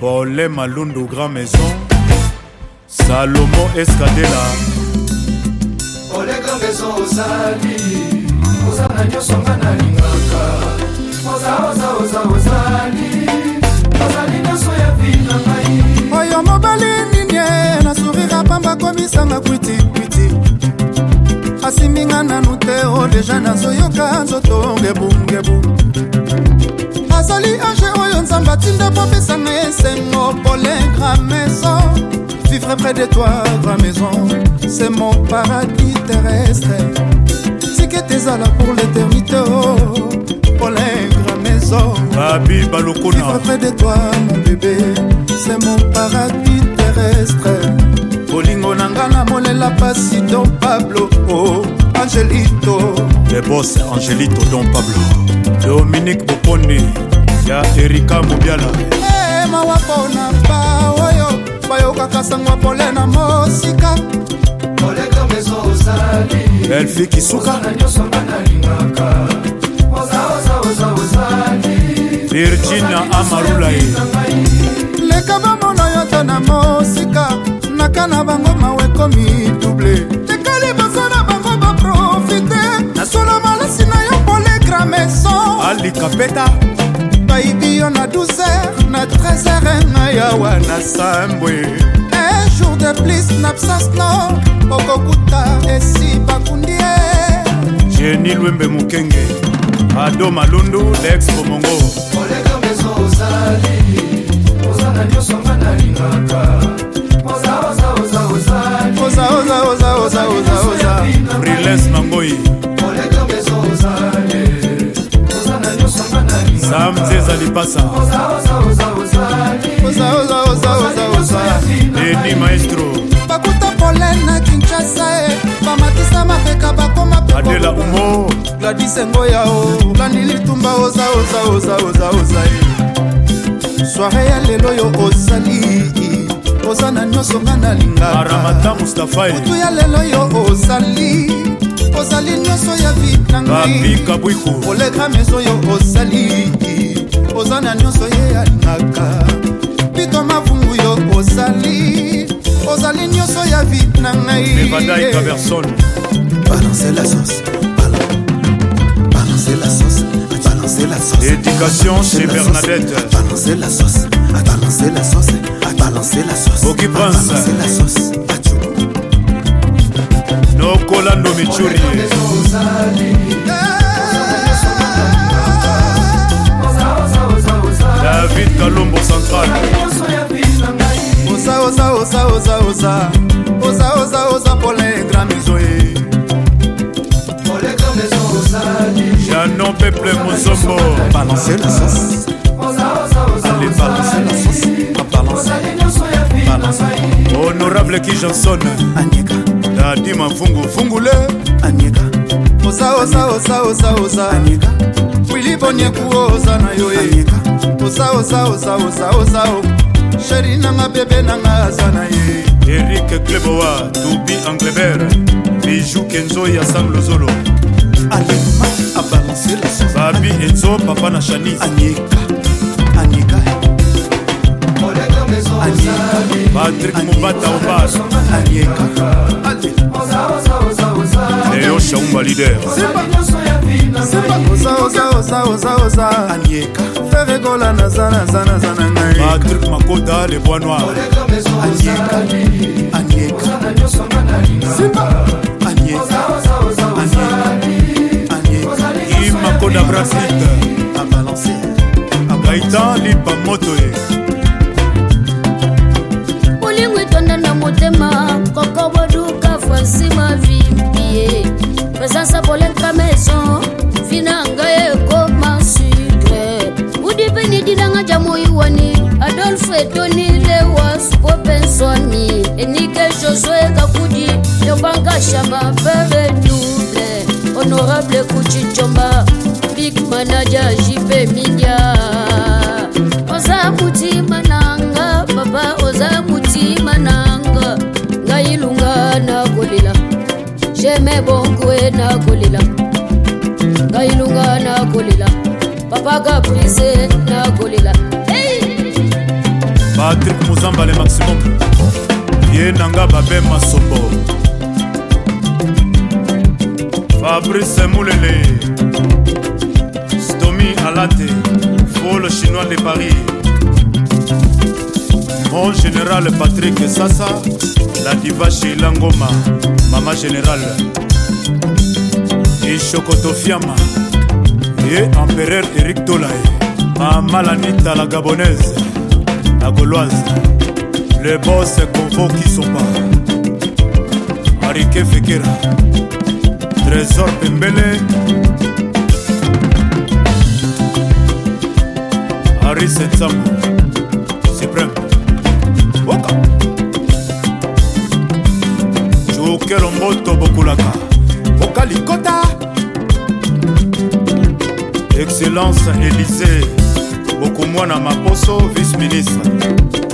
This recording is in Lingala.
Paulé Malundu Grand Maison Salomon Escadela Paulé Grand Maison ozali ozana nyonso nga nalingaka oza oza oza ozali ozali nyonso ya vina ngai oyo mobali nini na sourire apamba komisanga kwitikwiti asimbinga nanu te o oh, deja nazoyoka nzoto ngebungebu azali age oyo nzambe atinda po apesa na ye sengo polengra maison vivre près de toi gra maison c'est mon paradis terrestre tikete ezala pour l'éternité oh, polengra maison babi balokona vivre près de toi mon bébé c'est mon paradis terrestre bolingo na nga na molela pasi don pablo oh, angelito le boss angélie todon pablo dominique boponi ya erika mobiala hey, eh, mawako na ba oyo bayokaka sangwa pole na mosika elfi kisuka virginia amarulai leka bamona yo to na mosika naka na bango mawe likapeta nayibi yo na 12h na 13h na yawa na sambwe un jour de plus na psasno okokuta esi bakundi ye jeni lwembe mokenge ado malundu lex bomongo oleka meso ozali ozana nyonso nga nalingaka ozaozaozaozaozaozaoza briles nangoi ramze ezali pasa eni maestro bakuta polen na kinshasa e bamatisa mapeka bakoma adela umo gladisengo yao oh. landilitumba ozaozaozaozaoza e eh. soare ya lelo yo ozali oza na nyonso nga nalingakaramata mustafakutu eh. ya lelo yo ozali ozali nyonso ya vi na ngai oleka meso yo ozali aza na nyonso ye alingaka lito mavungu yo ozali ozali nyonso ya vi na ngai balancer la sauce balancer la sauce balancer la sauce éducation chez Bernadette balancer la sauce balancer la sauce balancer la sauce Boki Prince balancer la sauce Nokolando Michuri lombo central oza oza oza oza oza oza oza oza polegra mizoe janon peple mozombo balancer la sauce allez balancer la sauce balancer balancer honorable ki johnson anyeka dadi mafungu fungule anyeka oza oza oza oza oza anyeka wili bonyeku oza na yo eh. anyeka osaosaosaosaosao sheri nanga bebe nanga aza na ye erik kleboa tubi angleber biju kenzo ya sam lozolo alema abalanse lababi enzo papa na chanis anyeka anyeka patrik mobata obas anyeka leo shaumba lider sepa koza oza oza oza oza anieka fevegola naza naza naza na ngai patrik makoda le bois noir anieka anieka simba alfredonile was popensoni enike josue kakudi yombanga shama pere double honorable kuchichomba big manaja jipe midia oza mutima nanga papa oza mutima nanga ngai lunga nakolela jeme bonkue nakolela ngai lunga nakolela papa kaprise nakolela patrik mozambale maximum ye nanga babe masobo fabrice mulele stomi alate fo le chinois de paris mon général patrik sasa la diva sheila ngoma mama général ishokotofiama ye empereur erik tolae mama lanita la gabonaise la gauloise, le boss Convo qui sont pas. Arike Fekera, Trésor Pembele, Harris Nzambo, Supreme, Waka. Joukero Moto Bokulaka, Bokalikota, Excellence Élysée. bokumwa na maposo vice ministre